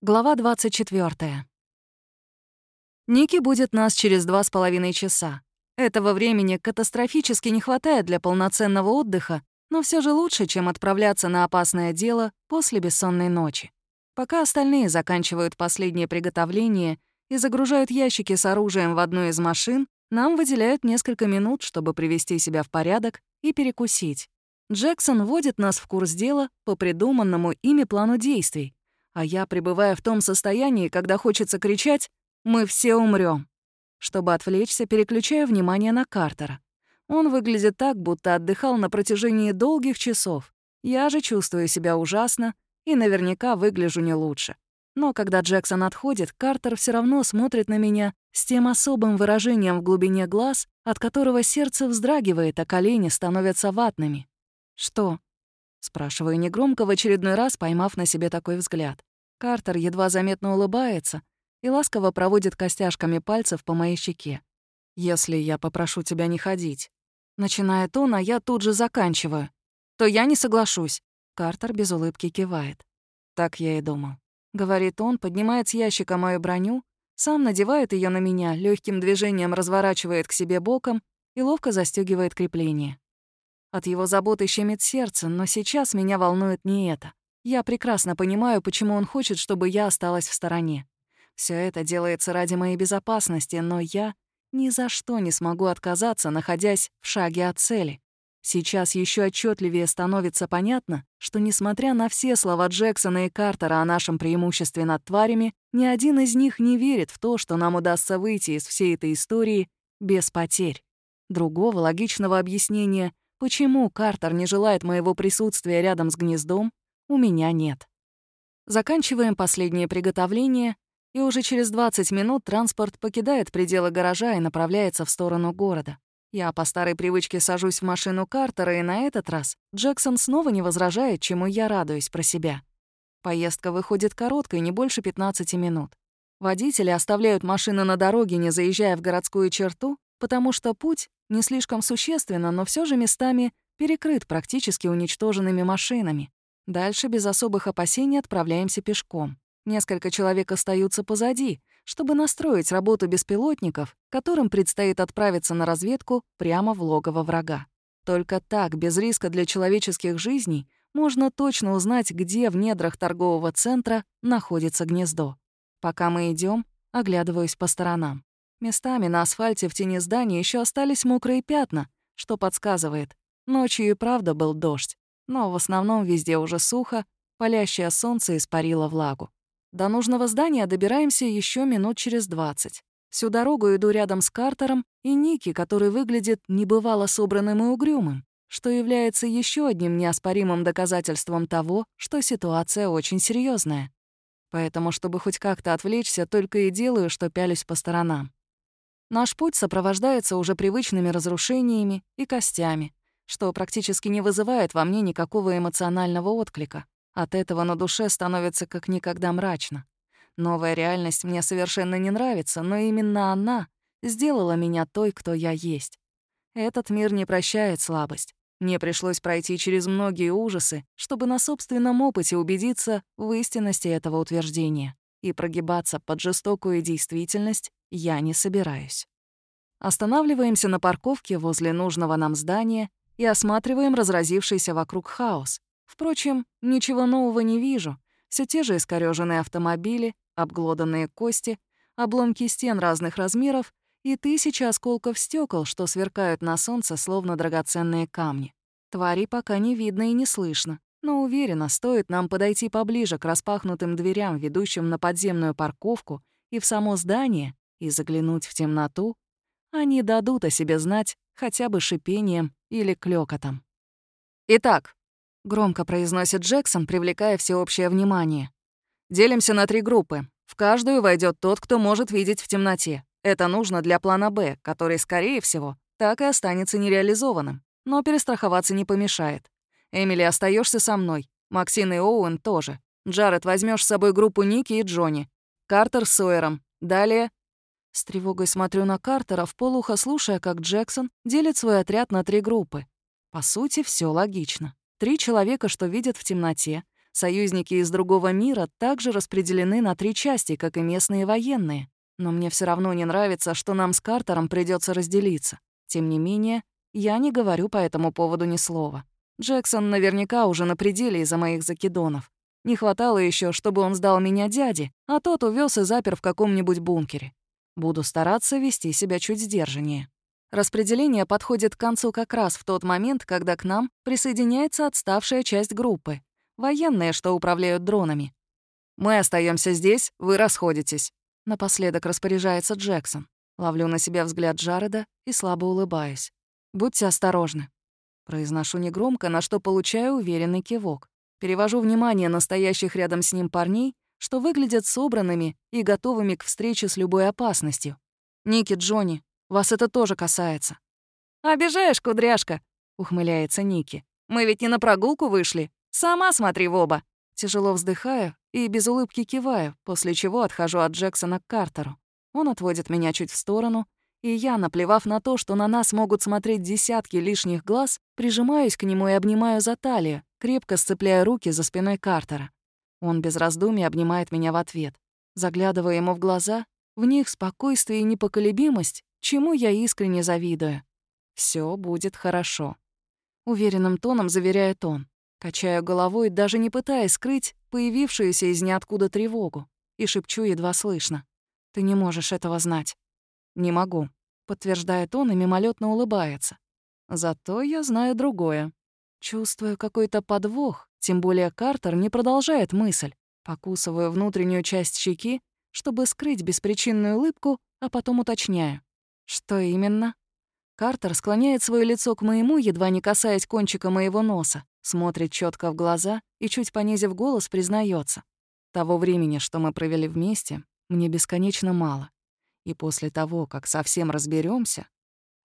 Глава 24. Ники будет нас через два с половиной часа. Этого времени катастрофически не хватает для полноценного отдыха, но все же лучше, чем отправляться на опасное дело после бессонной ночи. Пока остальные заканчивают последнее приготовление и загружают ящики с оружием в одну из машин, нам выделяют несколько минут, чтобы привести себя в порядок и перекусить. Джексон вводит нас в курс дела по придуманному ими плану действий, а я пребываю в том состоянии, когда хочется кричать «Мы все умрем. Чтобы отвлечься, переключаю внимание на Картера. Он выглядит так, будто отдыхал на протяжении долгих часов. Я же чувствую себя ужасно и наверняка выгляжу не лучше. Но когда Джексон отходит, Картер все равно смотрит на меня с тем особым выражением в глубине глаз, от которого сердце вздрагивает, а колени становятся ватными. «Что?» — спрашиваю негромко, в очередной раз поймав на себе такой взгляд. Картер едва заметно улыбается и ласково проводит костяшками пальцев по моей щеке. «Если я попрошу тебя не ходить», начинает он, а я тут же заканчиваю, то я не соглашусь. Картер без улыбки кивает. Так я и думал. Говорит он, поднимает с ящика мою броню, сам надевает ее на меня, легким движением разворачивает к себе боком и ловко застегивает крепление. От его заботы щемит сердце, но сейчас меня волнует не это. Я прекрасно понимаю, почему он хочет, чтобы я осталась в стороне. Все это делается ради моей безопасности, но я ни за что не смогу отказаться, находясь в шаге от цели. Сейчас еще отчетливее становится понятно, что, несмотря на все слова Джексона и Картера о нашем преимуществе над тварями, ни один из них не верит в то, что нам удастся выйти из всей этой истории без потерь. Другого логичного объяснения, почему Картер не желает моего присутствия рядом с гнездом, у меня нет. Заканчиваем последнее приготовление, и уже через 20 минут транспорт покидает пределы гаража и направляется в сторону города. Я по старой привычке сажусь в машину Картера, и на этот раз Джексон снова не возражает, чему я радуюсь про себя. Поездка выходит короткой, не больше 15 минут. Водители оставляют машины на дороге, не заезжая в городскую черту, потому что путь не слишком существенно, но все же местами перекрыт практически уничтоженными машинами. Дальше без особых опасений отправляемся пешком. Несколько человек остаются позади, чтобы настроить работу беспилотников, которым предстоит отправиться на разведку прямо в логово врага. Только так, без риска для человеческих жизней, можно точно узнать, где в недрах торгового центра находится гнездо. Пока мы идем, оглядываюсь по сторонам. Местами на асфальте в тени здания еще остались мокрые пятна, что подсказывает. Ночью и правда был дождь но в основном везде уже сухо, палящее солнце испарило влагу. До нужного здания добираемся еще минут через двадцать. Всю дорогу иду рядом с Картером и Ники, который выглядит небывало собранным и угрюмым, что является еще одним неоспоримым доказательством того, что ситуация очень серьезная. Поэтому, чтобы хоть как-то отвлечься, только и делаю, что пялюсь по сторонам. Наш путь сопровождается уже привычными разрушениями и костями, что практически не вызывает во мне никакого эмоционального отклика. От этого на душе становится как никогда мрачно. Новая реальность мне совершенно не нравится, но именно она сделала меня той, кто я есть. Этот мир не прощает слабость. Мне пришлось пройти через многие ужасы, чтобы на собственном опыте убедиться в истинности этого утверждения. И прогибаться под жестокую действительность я не собираюсь. Останавливаемся на парковке возле нужного нам здания и осматриваем разразившийся вокруг хаос. Впрочем, ничего нового не вижу. Все те же искорёженные автомобили, обглоданные кости, обломки стен разных размеров и тысячи осколков стекол, что сверкают на солнце, словно драгоценные камни. Твари пока не видно и не слышно, но уверена, стоит нам подойти поближе к распахнутым дверям, ведущим на подземную парковку и в само здание, и заглянуть в темноту, они дадут о себе знать хотя бы шипением или клёкотом. «Итак», — громко произносит Джексон, привлекая всеобщее внимание, «делимся на три группы. В каждую войдет тот, кто может видеть в темноте. Это нужно для плана «Б», который, скорее всего, так и останется нереализованным. Но перестраховаться не помешает. Эмили, остаешься со мной. Максин и Оуэн тоже. Джаред, возьмешь с собой группу Ники и Джонни. Картер с Сойером. Далее с тревогой смотрю на Картера, в полухо слушая, как Джексон делит свой отряд на три группы. По сути, все логично. Три человека, что видят в темноте, Союзники из другого мира также распределены на три части, как и местные военные. Но мне все равно не нравится, что нам с Картером придется разделиться. Тем не менее, я не говорю по этому поводу ни слова. Джексон наверняка уже на пределе из-за моих закидонов. Не хватало еще, чтобы он сдал меня дяде, а тот увез и запер в каком-нибудь бункере. Буду стараться вести себя чуть сдержаннее. Распределение подходит к концу как раз в тот момент, когда к нам присоединяется отставшая часть группы, Военные, что управляют дронами. «Мы остаемся здесь, вы расходитесь», — напоследок распоряжается Джексон. Ловлю на себя взгляд Джареда и слабо улыбаюсь. «Будьте осторожны». Произношу негромко, на что получаю уверенный кивок. Перевожу внимание на стоящих рядом с ним парней, что выглядят собранными и готовыми к встрече с любой опасностью. «Ники, Джонни, вас это тоже касается». «Обижаешь, кудряшка», — ухмыляется Ники. «Мы ведь не на прогулку вышли. Сама смотри в оба». Тяжело вздыхаю и без улыбки киваю, после чего отхожу от Джексона к Картеру. Он отводит меня чуть в сторону, и я, наплевав на то, что на нас могут смотреть десятки лишних глаз, прижимаюсь к нему и обнимаю за талию, крепко сцепляя руки за спиной Картера. Он без раздумий обнимает меня в ответ. Заглядывая ему в глаза, в них спокойствие и непоколебимость, чему я искренне завидую. Все будет хорошо», — уверенным тоном заверяет он. Качаю головой, даже не пытаясь скрыть появившуюся из ниоткуда тревогу, и шепчу едва слышно. «Ты не можешь этого знать». «Не могу», — подтверждает он и мимолетно улыбается. «Зато я знаю другое. Чувствую какой-то подвох, тем более Картер не продолжает мысль. Покусываю внутреннюю часть щеки, чтобы скрыть беспричинную улыбку, а потом уточняю. Что именно? Картер склоняет свое лицо к моему, едва не касаясь кончика моего носа, смотрит четко в глаза и, чуть понизив голос, признается: Того времени, что мы провели вместе, мне бесконечно мало. И после того, как совсем разберемся,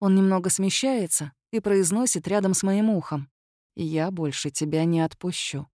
он немного смещается и произносит рядом с моим ухом. «Я больше тебя не отпущу».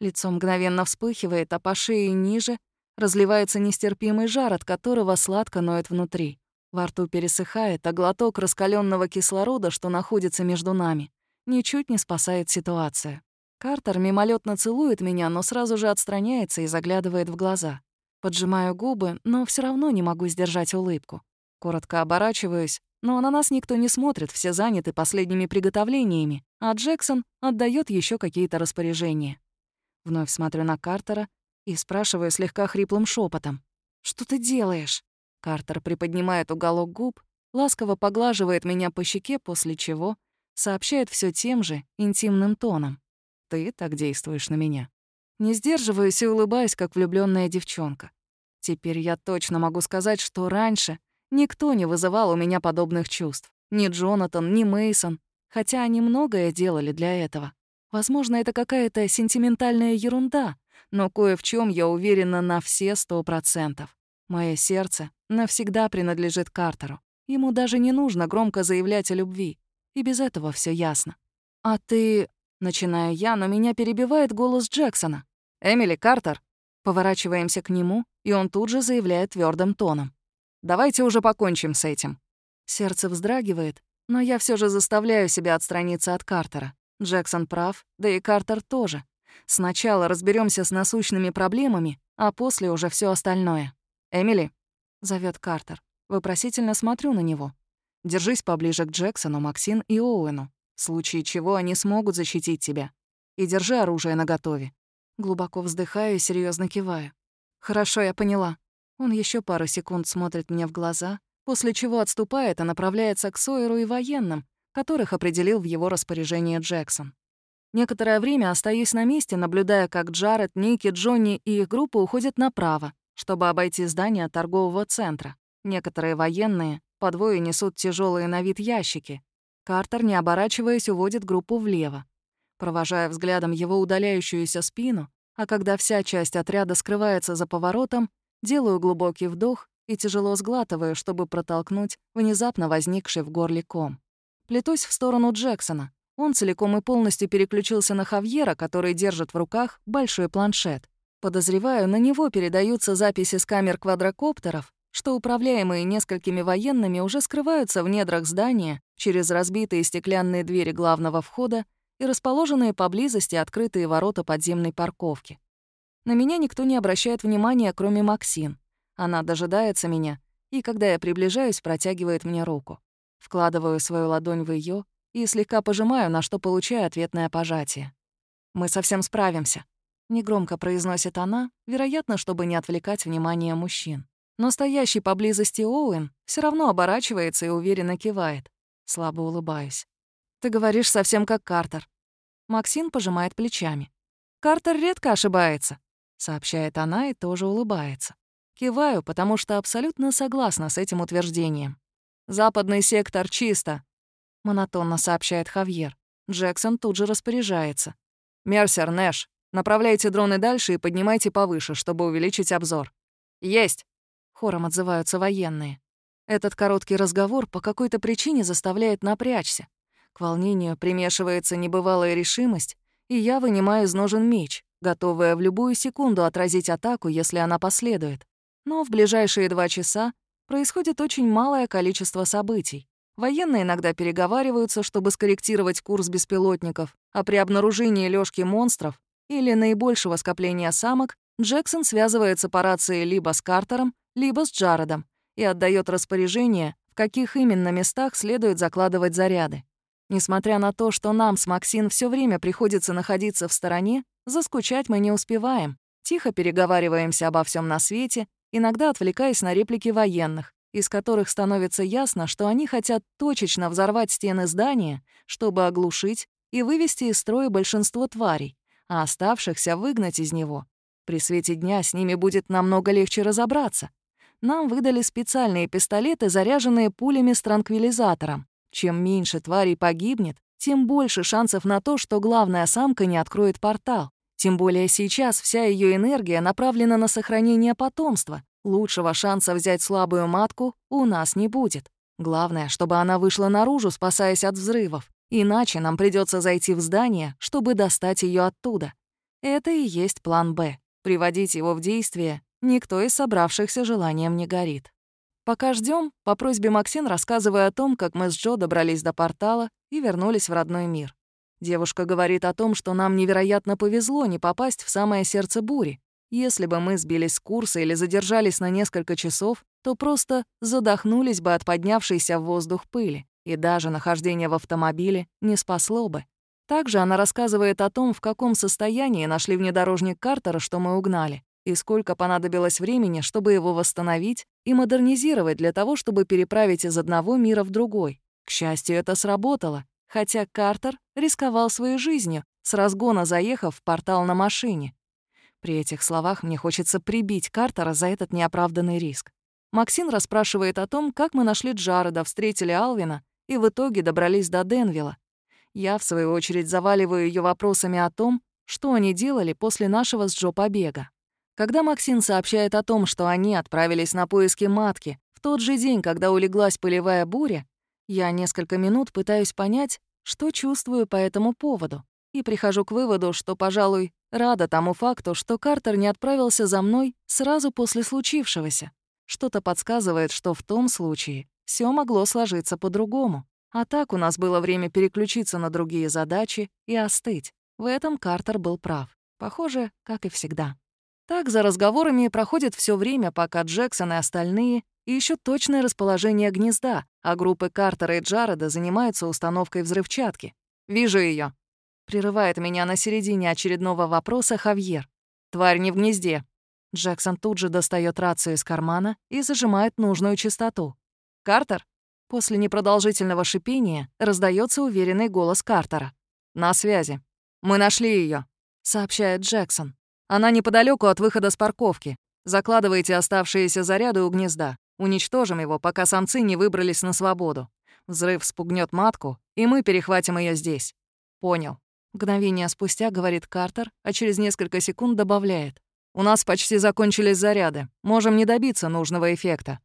Лицо мгновенно вспыхивает, а по шее ниже разливается нестерпимый жар, от которого сладко ноет внутри. Во рту пересыхает, а глоток раскаленного кислорода, что находится между нами, ничуть не спасает ситуацию. Картер мимолетно целует меня, но сразу же отстраняется и заглядывает в глаза. Поджимаю губы, но все равно не могу сдержать улыбку. Коротко оборачиваюсь, но на нас никто не смотрит, все заняты последними приготовлениями, а Джексон отдает еще какие-то распоряжения. Вновь смотрю на Картера и спрашиваю слегка хриплым шепотом: «Что ты делаешь?» Картер приподнимает уголок губ, ласково поглаживает меня по щеке, после чего сообщает все тем же интимным тоном. «Ты так действуешь на меня». Не сдерживаюсь и улыбаюсь, как влюбленная девчонка. Теперь я точно могу сказать, что раньше никто не вызывал у меня подобных чувств. Ни Джонатан, ни Мейсон, хотя они многое делали для этого. Возможно, это какая-то сентиментальная ерунда, но кое в чем я уверена на все сто процентов. Мое сердце навсегда принадлежит Картеру. Ему даже не нужно громко заявлять о любви. И без этого все ясно. «А ты...» — начинаю я, но меня перебивает голос Джексона. «Эмили Картер». Поворачиваемся к нему, и он тут же заявляет твердым тоном. «Давайте уже покончим с этим». Сердце вздрагивает, но я все же заставляю себя отстраниться от Картера. Джексон прав, да и Картер тоже. Сначала разберемся с насущными проблемами, а после уже все остальное. «Эмили», — зовет Картер. Вопросительно смотрю на него. Держись поближе к Джексону, Максин и Оуэну, в случае чего они смогут защитить тебя. И держи оружие наготове. Глубоко вздыхаю и серьезно киваю. Хорошо, я поняла. Он еще пару секунд смотрит мне в глаза, после чего отступает и направляется к Сойеру и военным, которых определил в его распоряжение Джексон. Некоторое время остаюсь на месте, наблюдая, как Джаред, Ники, Джонни и их группа уходят направо, чтобы обойти здание торгового центра. Некоторые военные по двое несут тяжелые на вид ящики. Картер, не оборачиваясь, уводит группу влево. Провожая взглядом его удаляющуюся спину, а когда вся часть отряда скрывается за поворотом, делаю глубокий вдох и тяжело сглатываю, чтобы протолкнуть внезапно возникший в горле ком. Плетусь в сторону Джексона. Он целиком и полностью переключился на Хавьера, который держит в руках большой планшет. Подозреваю, на него передаются записи с камер квадрокоптеров, что управляемые несколькими военными уже скрываются в недрах здания через разбитые стеклянные двери главного входа и расположенные поблизости открытые ворота подземной парковки. На меня никто не обращает внимания, кроме Максин. Она дожидается меня, и когда я приближаюсь, протягивает мне руку. Вкладываю свою ладонь в ее и слегка пожимаю, на что получаю ответное пожатие. «Мы совсем справимся», — негромко произносит она, вероятно, чтобы не отвлекать внимание мужчин. Но стоящий поблизости Оуэн все равно оборачивается и уверенно кивает. Слабо улыбаюсь. «Ты говоришь совсем как Картер». Максин пожимает плечами. «Картер редко ошибается», — сообщает она и тоже улыбается. Киваю, потому что абсолютно согласна с этим утверждением. «Западный сектор чисто», — монотонно сообщает Хавьер. Джексон тут же распоряжается. «Мерсер, Нэш, направляйте дроны дальше и поднимайте повыше, чтобы увеличить обзор». «Есть!» — хором отзываются военные. Этот короткий разговор по какой-то причине заставляет напрячься. К волнению примешивается небывалая решимость, и я вынимаю из ножен меч, готовая в любую секунду отразить атаку, если она последует. Но в ближайшие два часа происходит очень малое количество событий. Военные иногда переговариваются, чтобы скорректировать курс беспилотников, а при обнаружении лёжки монстров или наибольшего скопления самок Джексон связывается по рации либо с Картером, либо с Джаредом и отдает распоряжение, в каких именно местах следует закладывать заряды. Несмотря на то, что нам с Максин все время приходится находиться в стороне, заскучать мы не успеваем. Тихо переговариваемся обо всем на свете, иногда отвлекаясь на реплики военных, из которых становится ясно, что они хотят точечно взорвать стены здания, чтобы оглушить и вывести из строя большинство тварей, а оставшихся выгнать из него. При свете дня с ними будет намного легче разобраться. Нам выдали специальные пистолеты, заряженные пулями с транквилизатором. Чем меньше тварей погибнет, тем больше шансов на то, что главная самка не откроет портал. Тем более сейчас вся ее энергия направлена на сохранение потомства. Лучшего шанса взять слабую матку у нас не будет. Главное, чтобы она вышла наружу, спасаясь от взрывов. Иначе нам придется зайти в здание, чтобы достать ее оттуда. Это и есть план «Б». Приводить его в действие никто из собравшихся желанием не горит. Пока ждем, по просьбе Максин рассказывая о том, как мы с Джо добрались до портала и вернулись в родной мир. Девушка говорит о том, что нам невероятно повезло не попасть в самое сердце бури. Если бы мы сбились с курса или задержались на несколько часов, то просто задохнулись бы от поднявшейся в воздух пыли, и даже нахождение в автомобиле не спасло бы. Также она рассказывает о том, в каком состоянии нашли внедорожник Картера, что мы угнали, и сколько понадобилось времени, чтобы его восстановить и модернизировать для того, чтобы переправить из одного мира в другой. К счастью, это сработало, хотя Картер рисковал своей жизнью, с разгона заехав в портал на машине. При этих словах мне хочется прибить Картера за этот неоправданный риск. Максин расспрашивает о том, как мы нашли Джареда, встретили Алвина и в итоге добрались до Денвилла. Я, в свою очередь, заваливаю ее вопросами о том, что они делали после нашего с Джо побега. Когда Максим сообщает о том, что они отправились на поиски матки в тот же день, когда улеглась пылевая буря, я несколько минут пытаюсь понять, что чувствую по этому поводу, и прихожу к выводу, что, пожалуй, рада тому факту, что Картер не отправился за мной сразу после случившегося. Что-то подсказывает, что в том случае все могло сложиться по-другому. А так у нас было время переключиться на другие задачи и остыть. В этом Картер был прав. Похоже, как и всегда. Так за разговорами проходит все время, пока Джексон и остальные ищут точное расположение гнезда, а группы Картера и Джареда занимаются установкой взрывчатки. «Вижу ее. Прерывает меня на середине очередного вопроса Хавьер. «Тварь не в гнезде». Джексон тут же достает рацию из кармана и зажимает нужную частоту. «Картер?» После непродолжительного шипения раздается уверенный голос Картера. «На связи. Мы нашли ее, сообщает Джексон. Она неподалеку от выхода с парковки. Закладывайте оставшиеся заряды у гнезда. Уничтожим его, пока самцы не выбрались на свободу. Взрыв спугнет матку, и мы перехватим ее здесь. Понял. Мгновение спустя говорит Картер, а через несколько секунд добавляет. «У нас почти закончились заряды. Можем не добиться нужного эффекта».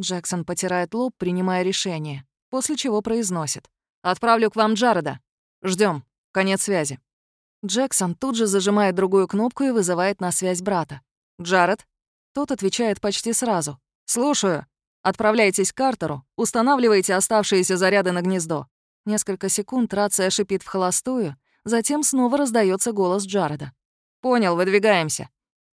Джексон потирает лоб, принимая решение, после чего произносит. «Отправлю к вам Джареда. Ждем. Конец связи». Джексон тут же зажимает другую кнопку и вызывает на связь брата. «Джаред?» Тот отвечает почти сразу. «Слушаю. Отправляйтесь к Картеру, устанавливайте оставшиеся заряды на гнездо. Несколько секунд рация шипит в холостую, затем снова раздается голос Джареда. «Понял, выдвигаемся».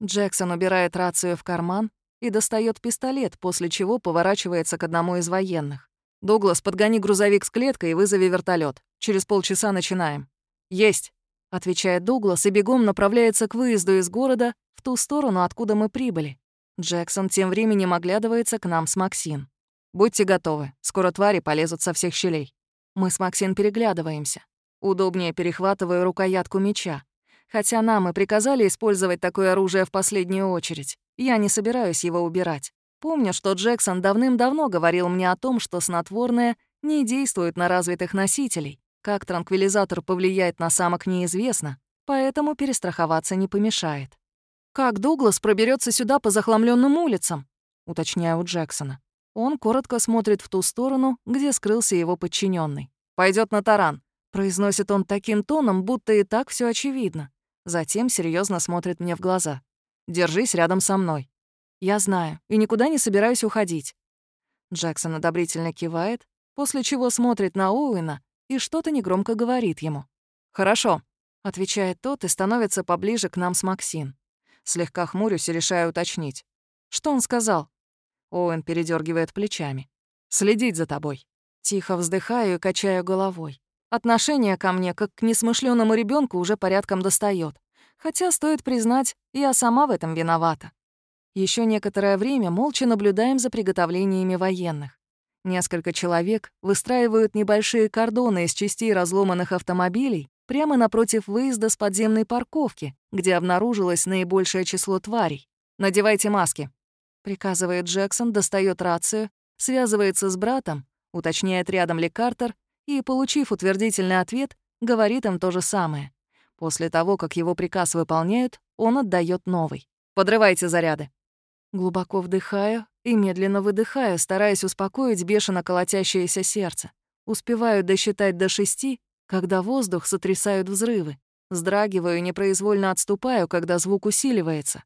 Джексон убирает рацию в карман и достает пистолет, после чего поворачивается к одному из военных. «Дуглас, подгони грузовик с клеткой и вызови вертолет. Через полчаса начинаем». «Есть», — отвечает Дуглас и бегом направляется к выезду из города в ту сторону, откуда мы прибыли. Джексон тем временем оглядывается к нам с Максин. «Будьте готовы, скоро твари полезут со всех щелей». Мы с Максин переглядываемся. Удобнее перехватываю рукоятку меча. Хотя нам и приказали использовать такое оружие в последнюю очередь. Я не собираюсь его убирать. Помню, что Джексон давным-давно говорил мне о том, что снотворное не действует на развитых носителей. Как транквилизатор повлияет на самок неизвестно, поэтому перестраховаться не помешает. «Как Дуглас проберется сюда по захламленным улицам?» — уточняю у Джексона. Он коротко смотрит в ту сторону, где скрылся его подчиненный. Пойдет на таран», — произносит он таким тоном, будто и так все очевидно. Затем серьезно смотрит мне в глаза. «Держись рядом со мной». «Я знаю, и никуда не собираюсь уходить». Джексон одобрительно кивает, после чего смотрит на Оуэна и что-то негромко говорит ему. «Хорошо», — отвечает тот и становится поближе к нам с Максин. Слегка хмурюсь и решаю уточнить. «Что он сказал?» Оуэн передергивает плечами. «Следить за тобой». Тихо вздыхаю и качаю головой. Отношение ко мне, как к несмышленному ребенку, уже порядком достает. Хотя, стоит признать, я сама в этом виновата. Еще некоторое время молча наблюдаем за приготовлениями военных. Несколько человек выстраивают небольшие кордоны из частей разломанных автомобилей прямо напротив выезда с подземной парковки, где обнаружилось наибольшее число тварей. «Надевайте маски», — приказывает Джексон, достает рацию, связывается с братом, уточняет рядом ли Картер и, получив утвердительный ответ, говорит им то же самое. После того, как его приказ выполняют, он отдает новый. «Подрывайте заряды». Глубоко вдыхаю и медленно выдыхаю, стараясь успокоить бешено колотящееся сердце. Успеваю досчитать до шести когда воздух сотрясают взрывы. Вздрагиваю и непроизвольно отступаю, когда звук усиливается.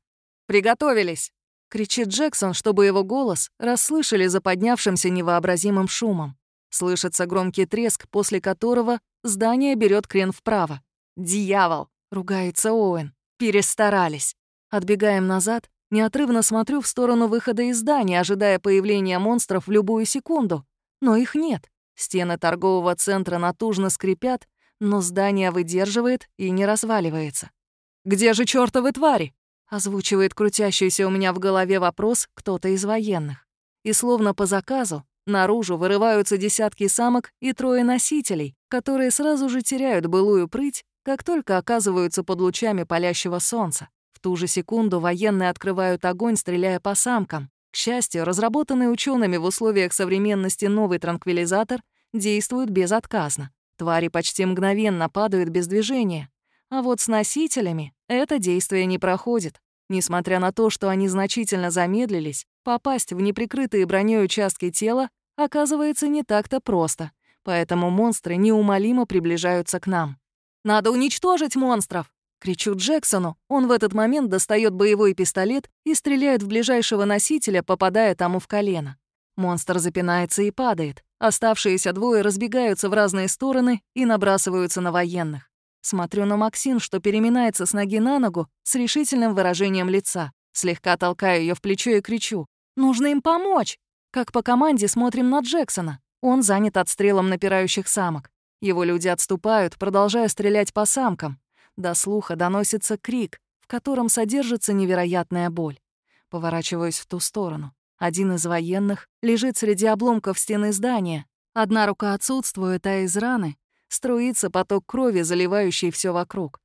«Приготовились!» — кричит Джексон, чтобы его голос расслышали за поднявшимся невообразимым шумом. Слышится громкий треск, после которого здание берет крен вправо. «Дьявол!» — ругается Оуэн. «Перестарались!» Отбегаем назад, неотрывно смотрю в сторону выхода из здания, ожидая появления монстров в любую секунду. Но их нет. Стены торгового центра натужно скрипят, но здание выдерживает и не разваливается. «Где же чёртовы твари?» — озвучивает крутящийся у меня в голове вопрос кто-то из военных. И словно по заказу, наружу вырываются десятки самок и трое носителей, которые сразу же теряют былую прыть, как только оказываются под лучами палящего солнца. Ту же секунду военные открывают огонь, стреляя по самкам. К счастью, разработанный учеными в условиях современности новый транквилизатор действует безотказно. Твари почти мгновенно падают без движения. А вот с носителями это действие не проходит. Несмотря на то, что они значительно замедлились, попасть в неприкрытые броней участки тела оказывается не так-то просто, поэтому монстры неумолимо приближаются к нам. «Надо уничтожить монстров!» Кричу Джексону, он в этот момент достает боевой пистолет и стреляет в ближайшего носителя, попадая тому в колено. Монстр запинается и падает. Оставшиеся двое разбегаются в разные стороны и набрасываются на военных. Смотрю на Максин, что переминается с ноги на ногу с решительным выражением лица. Слегка толкаю ее в плечо и кричу. «Нужно им помочь!» Как по команде смотрим на Джексона. Он занят отстрелом напирающих самок. Его люди отступают, продолжая стрелять по самкам. До слуха доносится крик, в котором содержится невероятная боль. Поворачиваюсь в ту сторону. Один из военных лежит среди обломков стены здания. Одна рука отсутствует, а из раны струится поток крови, заливающий все вокруг.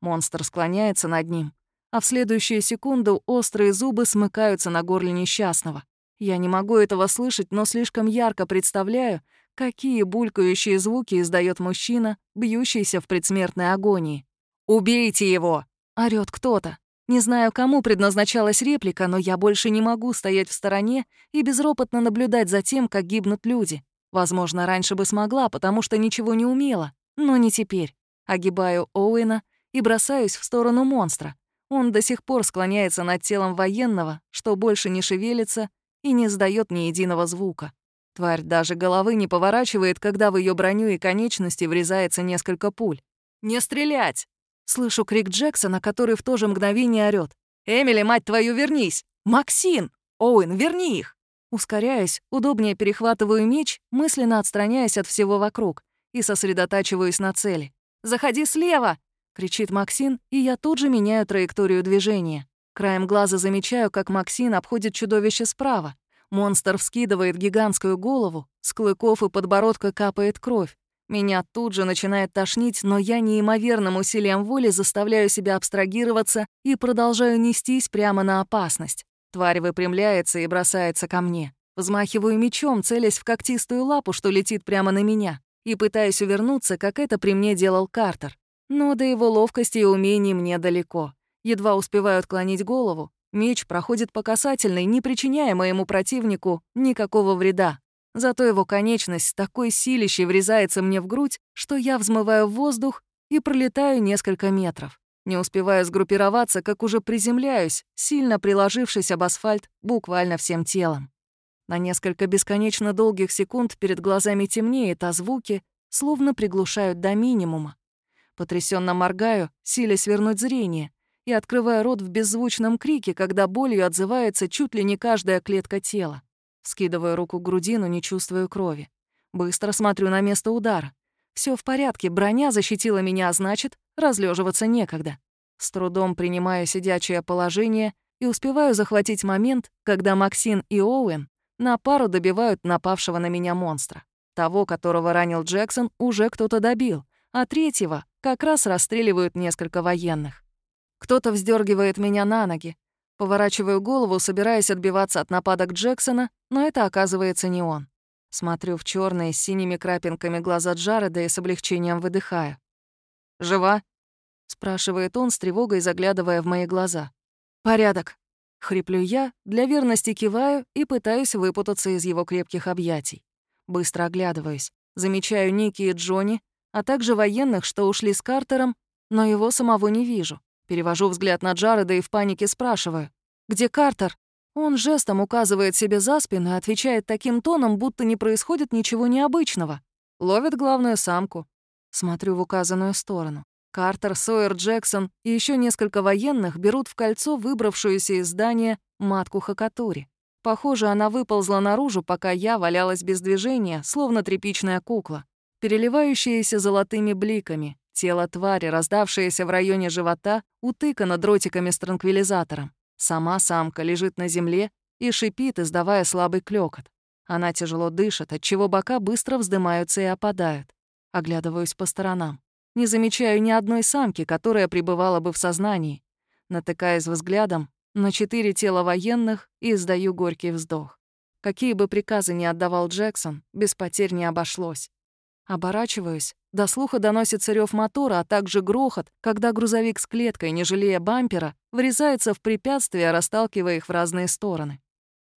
Монстр склоняется над ним, а в следующую секунду острые зубы смыкаются на горле несчастного. Я не могу этого слышать, но слишком ярко представляю, какие булькающие звуки издает мужчина, бьющийся в предсмертной агонии. «Убейте его!» — орёт кто-то. Не знаю, кому предназначалась реплика, но я больше не могу стоять в стороне и безропотно наблюдать за тем, как гибнут люди. Возможно, раньше бы смогла, потому что ничего не умела, но не теперь. Огибаю Оуэна и бросаюсь в сторону монстра. Он до сих пор склоняется над телом военного, что больше не шевелится и не издает ни единого звука. Тварь даже головы не поворачивает, когда в ее броню и конечности врезается несколько пуль. «Не стрелять!» Слышу крик Джексона, который в то же мгновение орёт. «Эмили, мать твою, вернись! Максин! Оуэн, верни их!» Ускоряясь, удобнее перехватываю меч, мысленно отстраняясь от всего вокруг, и сосредотачиваюсь на цели. «Заходи слева!» — кричит Максин, и я тут же меняю траекторию движения. Краем глаза замечаю, как Максин обходит чудовище справа. Монстр вскидывает гигантскую голову, с клыков и подбородка капает кровь. Меня тут же начинает тошнить, но я неимоверным усилием воли заставляю себя абстрагироваться и продолжаю нестись прямо на опасность. Тварь выпрямляется и бросается ко мне. Взмахиваю мечом, целясь в когтистую лапу, что летит прямо на меня, и пытаюсь увернуться, как это при мне делал Картер. Но до его ловкости и умений мне далеко. Едва успеваю отклонить голову, меч проходит по касательной, не причиняя моему противнику никакого вреда. Зато его конечность с такой силищей врезается мне в грудь, что я взмываю воздух и пролетаю несколько метров. Не успеваю сгруппироваться, как уже приземляюсь, сильно приложившись об асфальт буквально всем телом. На несколько бесконечно долгих секунд перед глазами темнеет, а звуки словно приглушают до минимума. Потрясенно моргаю, силясь вернуть зрение, и открываю рот в беззвучном крике, когда болью отзывается чуть ли не каждая клетка тела. Вскидываю руку к груди, но не чувствую крови. Быстро смотрю на место удара. Все в порядке, броня защитила меня, а значит, разлеживаться некогда. С трудом принимаю сидячее положение и успеваю захватить момент, когда Максин и Оуэн на пару добивают напавшего на меня монстра. Того, которого ранил Джексон, уже кто-то добил, а третьего как раз расстреливают несколько военных. Кто-то вздергивает меня на ноги. Поворачиваю голову, собираясь отбиваться от нападок Джексона, но это оказывается не он. Смотрю в черные с синими крапинками глаза Джареда и с облегчением выдыхаю. «Жива?» — спрашивает он с тревогой, заглядывая в мои глаза. «Порядок». Хриплю я, для верности киваю и пытаюсь выпутаться из его крепких объятий. Быстро оглядываюсь. Замечаю Ники и Джонни, а также военных, что ушли с Картером, но его самого не вижу. Перевожу взгляд на Джареда и в панике спрашиваю. «Где Картер?» Он жестом указывает себе за спину и отвечает таким тоном, будто не происходит ничего необычного. Ловит главную самку. Смотрю в указанную сторону. Картер, Сойер, Джексон и еще несколько военных берут в кольцо выбравшуюся из здания матку Хакатури. Похоже, она выползла наружу, пока я валялась без движения, словно тряпичная кукла. Переливающаяся золотыми бликами, тело твари, раздавшееся в районе живота, утыкано дротиками с транквилизатором. Сама самка лежит на земле и шипит, издавая слабый клёкот. Она тяжело дышит, отчего бока быстро вздымаются и опадают. Оглядываюсь по сторонам. Не замечаю ни одной самки, которая пребывала бы в сознании. Натыкаясь взглядом на четыре тела военных и издаю горький вздох. Какие бы приказы ни отдавал Джексон, без потерь не обошлось. Оборачиваюсь. До слуха доносится рев мотора, а также грохот, когда грузовик с клеткой, не жалея бампера, врезается в препятствия, расталкивая их в разные стороны.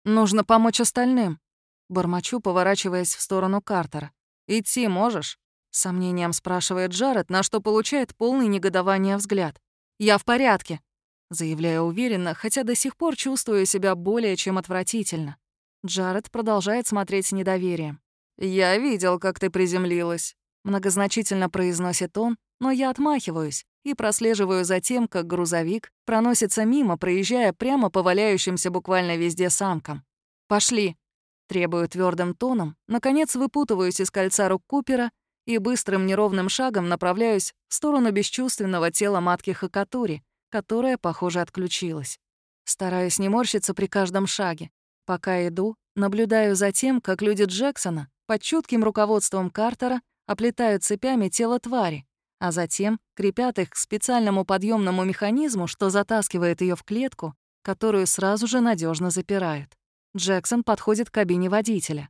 «Нужно помочь остальным», — бормочу, поворачиваясь в сторону Картера. «Идти можешь?» — сомнением спрашивает Джаред, на что получает полный негодования взгляд. «Я в порядке», — заявляю уверенно, хотя до сих пор чувствую себя более чем отвратительно. Джаред продолжает смотреть с недоверием. «Я видел, как ты приземлилась», — многозначительно произносит он, но я отмахиваюсь и прослеживаю за тем, как грузовик проносится мимо, проезжая прямо по валяющимся буквально везде самкам. «Пошли», — требую твердым тоном, наконец выпутываюсь из кольца рук Купера и быстрым неровным шагом направляюсь в сторону бесчувственного тела матки Хакатури, которая, похоже, отключилась. Стараюсь не морщиться при каждом шаге. Пока иду, наблюдаю за тем, как люди Джексона под чутким руководством Картера оплетают цепями тело твари, а затем крепят их к специальному подъемному механизму, что затаскивает ее в клетку, которую сразу же надежно запирают. Джексон подходит к кабине водителя.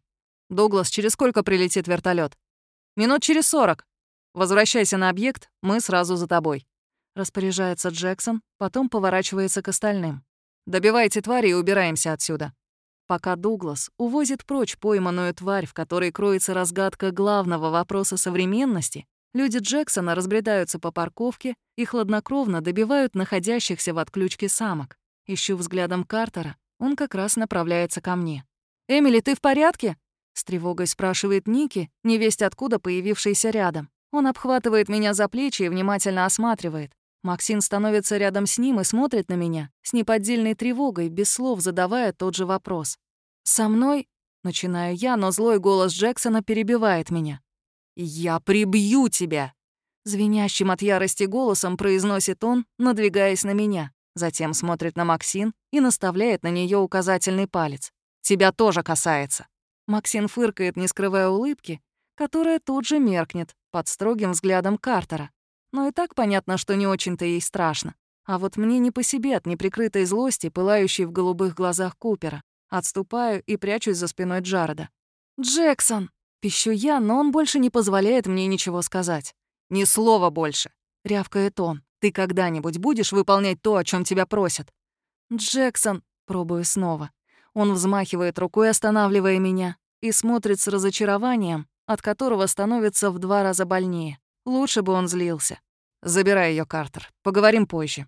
«Дуглас, через сколько прилетит вертолет? «Минут через сорок. Возвращайся на объект, мы сразу за тобой». Распоряжается Джексон, потом поворачивается к остальным. «Добивайте твари и убираемся отсюда» пока Дуглас увозит прочь пойманную тварь, в которой кроется разгадка главного вопроса современности, люди Джексона разбредаются по парковке и хладнокровно добивают находящихся в отключке самок. Ищу взглядом Картера, он как раз направляется ко мне. «Эмили, ты в порядке?» С тревогой спрашивает Ники, невесть откуда появившийся рядом. Он обхватывает меня за плечи и внимательно осматривает. Максин становится рядом с ним и смотрит на меня, с неподдельной тревогой, без слов задавая тот же вопрос. «Со мной?» — начинаю я, но злой голос Джексона перебивает меня. «Я прибью тебя!» Звенящим от ярости голосом произносит он, надвигаясь на меня. Затем смотрит на Максин и наставляет на нее указательный палец. «Тебя тоже касается». Максин фыркает, не скрывая улыбки, которая тут же меркнет под строгим взглядом Картера. Но и так понятно, что не очень-то ей страшно. А вот мне не по себе от неприкрытой злости, пылающей в голубых глазах Купера. Отступаю и прячусь за спиной Джареда. «Джексон!» — пищу я, но он больше не позволяет мне ничего сказать. «Ни слова больше!» — рявкает он. «Ты когда-нибудь будешь выполнять то, о чем тебя просят?» «Джексон!» — пробую снова. Он взмахивает рукой, останавливая меня, и смотрит с разочарованием, от которого становится в два раза больнее. Лучше бы он злился. «Забирай ее, Картер. Поговорим позже».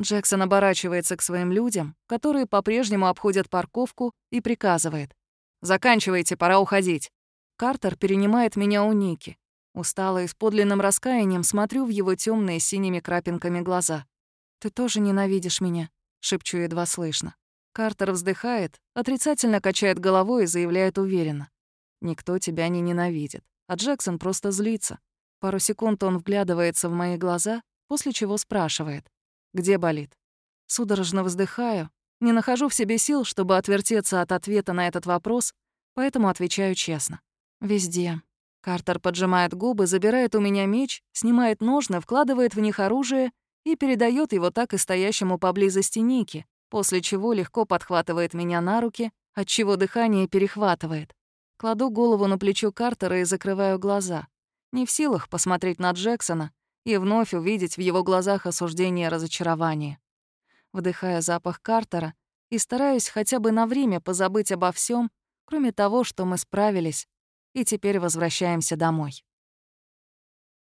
Джексон оборачивается к своим людям, которые по-прежнему обходят парковку, и приказывает. «Заканчивайте, пора уходить». Картер перенимает меня у Ники. Устало и с подлинным раскаянием смотрю в его темные синими крапинками глаза. «Ты тоже ненавидишь меня», — шепчу едва слышно. Картер вздыхает, отрицательно качает головой и заявляет уверенно. «Никто тебя не ненавидит, а Джексон просто злится. Пару секунд он вглядывается в мои глаза, после чего спрашивает, где болит. Судорожно вздыхаю, не нахожу в себе сил, чтобы отвертеться от ответа на этот вопрос, поэтому отвечаю честно. Везде. Картер поджимает губы, забирает у меня меч, снимает ножны, вкладывает в них оружие и передает его так и стоящему поблизости Ники, после чего легко подхватывает меня на руки, отчего дыхание перехватывает. Кладу голову на плечо Картера и закрываю глаза не в силах посмотреть на Джексона и вновь увидеть в его глазах осуждение и разочарование. Вдыхая запах Картера и стараюсь хотя бы на время позабыть обо всем, кроме того, что мы справились и теперь возвращаемся домой.